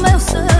meu sangue.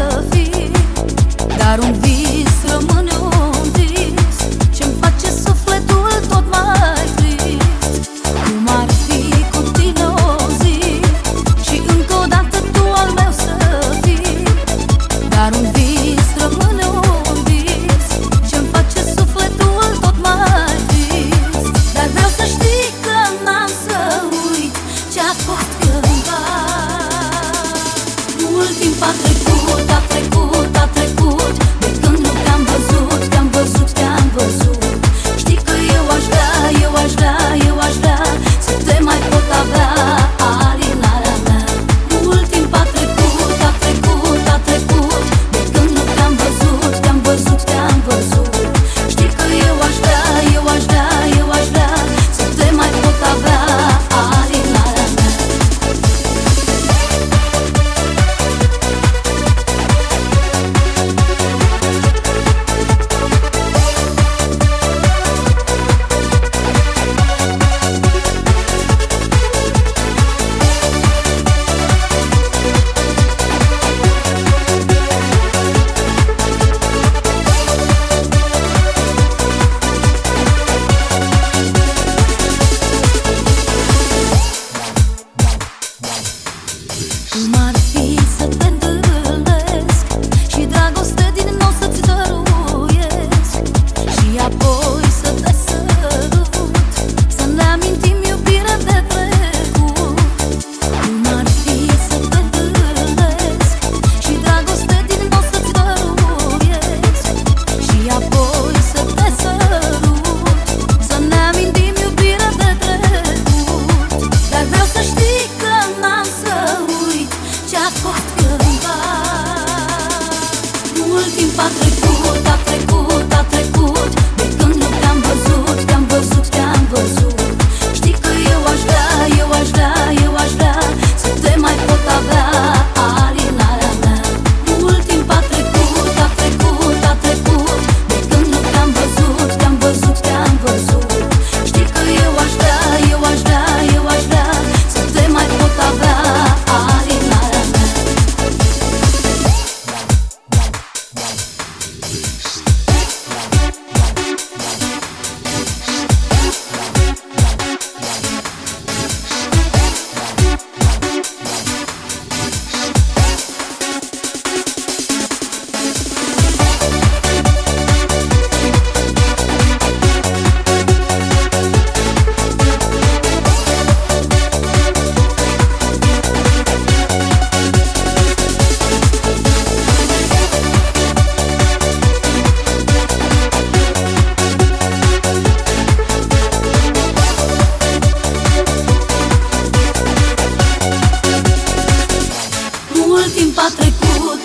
a trecut, a trecut.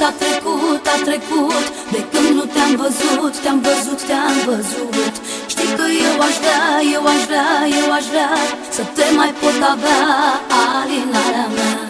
a trecut, a trecut. De când nu te-am văzut, te-am văzut, te-am văzut. Știi că eu aș vrea, eu aș vrea, eu aș vrea Să te mai pot avea, alinarea mea.